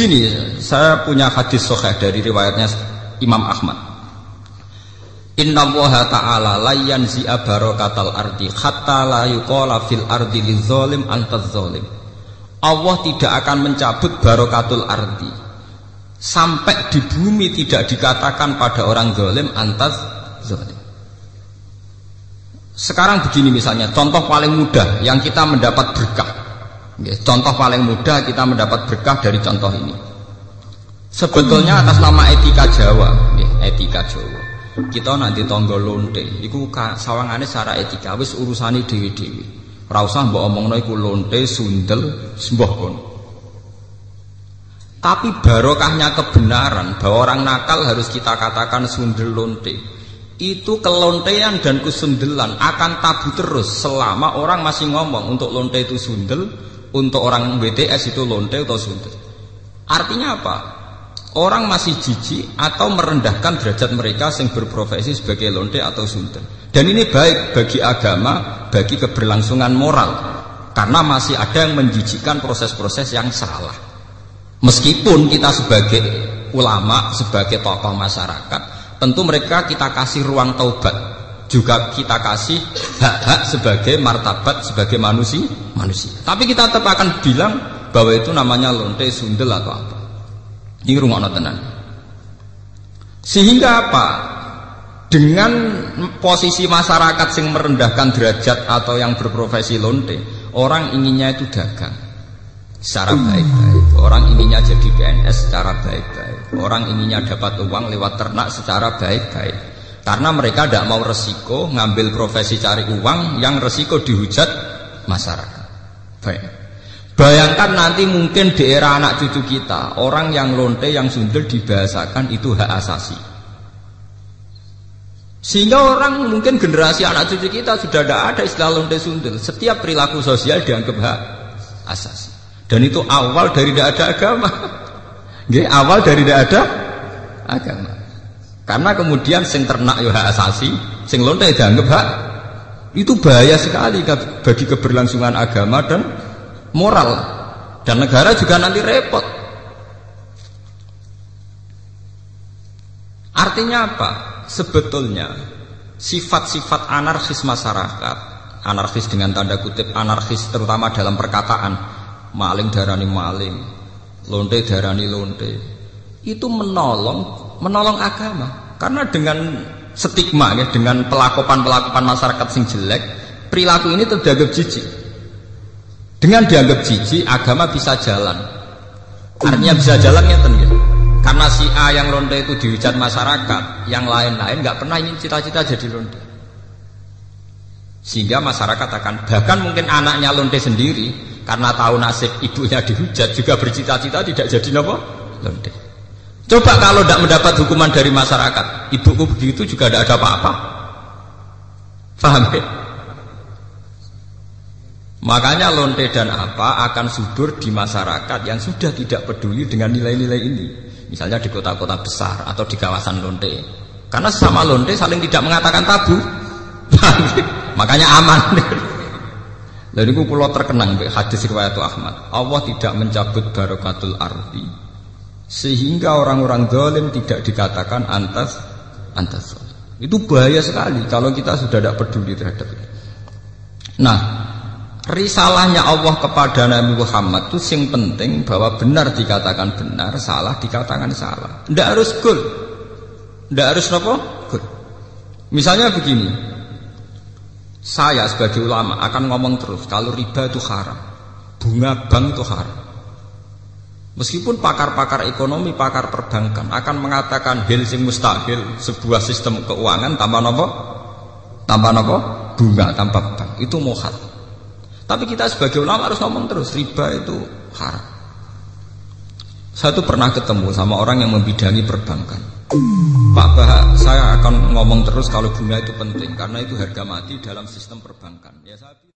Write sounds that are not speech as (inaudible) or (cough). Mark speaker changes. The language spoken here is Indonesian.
Speaker 1: Begini, saya punya hadis sahih dari riwayatnya Imam Ahmad. Inna Allah ta'ala layan zi'a barakatal ardi hatta la yuqala fil ardi lizolim antaz zolim. Allah tidak akan mencabut barokatul ardi sampai di bumi tidak dikatakan pada orang zolim antaz zolim. Sekarang begini misalnya, contoh paling mudah yang kita mendapat berkah. Contoh paling mudah kita mendapat berkah dari contoh ini. Sebetulnya atas nama etika Jawa, etika Jawa. Kita nanti tonggo lonte, iku sawangane secara etika wis urusane dewi-dewi. Ora usah mbok omongno iku lonte, sundel, sembah kono. Tapi barokahnya kebenaran bahwa orang nakal harus kita katakan sundel lonte. Itu kelontean dan kesundelan akan tabu terus selama orang masih ngomong untuk lonte itu sundel, untuk orang BTS itu lonte atau sunter. Artinya apa? Orang masih jijik atau merendahkan derajat mereka yang berprofesi sebagai lonte atau sunter. Dan ini baik bagi agama, bagi keberlangsungan moral. Karena masih ada yang menjijikkan proses-proses yang salah. Meskipun kita sebagai ulama, sebagai tokoh masyarakat, tentu mereka kita kasih ruang taubat juga kita kasih hak-hak sebagai martabat sebagai manusia manusia. Tapi kita tetap akan bilang bahwa itu namanya lonte sundel atau apa. Ini rumah tenan. Sehingga apa? Dengan posisi masyarakat yang merendahkan derajat atau yang berprofesi lonte orang inginnya itu dagang secara baik-baik. Orang inginnya jadi PNS secara baik-baik. Orang inginnya dapat uang lewat ternak secara baik-baik karena mereka tidak mau resiko ngambil profesi cari uang yang resiko dihujat masyarakat. Baik. Bayangkan nanti mungkin di era anak cucu kita orang yang lonte yang sundel dibahasakan itu hak asasi. Sehingga orang mungkin generasi anak cucu kita sudah tidak ada istilah lonte sundel. Setiap perilaku sosial dianggap hak asasi. Dan itu awal dari tidak ada agama. (laughs) Gak, awal dari tidak ada agama. Karena kemudian sing ternak yo hak asasi, sing lonte dianggap hak itu bahaya sekali bagi keberlangsungan agama dan moral dan negara juga nanti repot. Artinya apa? Sebetulnya sifat-sifat anarkis masyarakat, anarkis dengan tanda kutip anarkis terutama dalam perkataan, maling darani maling, lonte darani lonte, itu menolong menolong agama. Karena dengan stigma ya, dengan pelakupan-pelakupan masyarakat sing jelek, perilaku ini terdianggap jijik. Dengan dianggap jijik, agama bisa jalan. Artinya bisa jalan ya gitu. Karena si A yang lonte itu dihujat masyarakat, yang lain-lain nggak pernah ingin cita-cita jadi lonte. Sehingga masyarakat akan bahkan mungkin anaknya lonte sendiri karena tahu nasib ibunya dihujat juga bercita-cita tidak jadi nopo lonte. Coba kalau tidak mendapat hukuman dari masyarakat, ibuku begitu juga tidak ada apa-apa. Paham ya? Makanya lonte dan apa akan subur di masyarakat yang sudah tidak peduli dengan nilai-nilai ini. Misalnya di kota-kota besar atau di kawasan lonte. Karena sama lonte saling tidak mengatakan tabu. Makanya aman. Lalu itu pulau terkenang hadis riwayat Ahmad. Allah tidak mencabut barokatul ardi sehingga orang-orang zalim tidak dikatakan antas antas. Itu bahaya sekali kalau kita sudah tidak peduli terhadap itu. Nah risalahnya Allah kepada Nabi Muhammad itu sing penting bahwa benar dikatakan benar salah dikatakan salah. Tidak harus gol tidak harus apa gol misalnya begini saya sebagai ulama akan ngomong terus kalau riba itu haram bunga bank itu haram Meskipun pakar-pakar ekonomi, pakar perbankan akan mengatakan hal sing mustahil sebuah sistem keuangan tanpa nopo, tanpa nopo, bunga tanpa bank itu mohar. Tapi kita sebagai ulama harus ngomong terus riba itu haram. Saya tuh pernah ketemu sama orang yang membidangi perbankan. Pak Bah, saya akan ngomong terus kalau bunga itu penting karena itu harga mati dalam sistem perbankan. Ya saya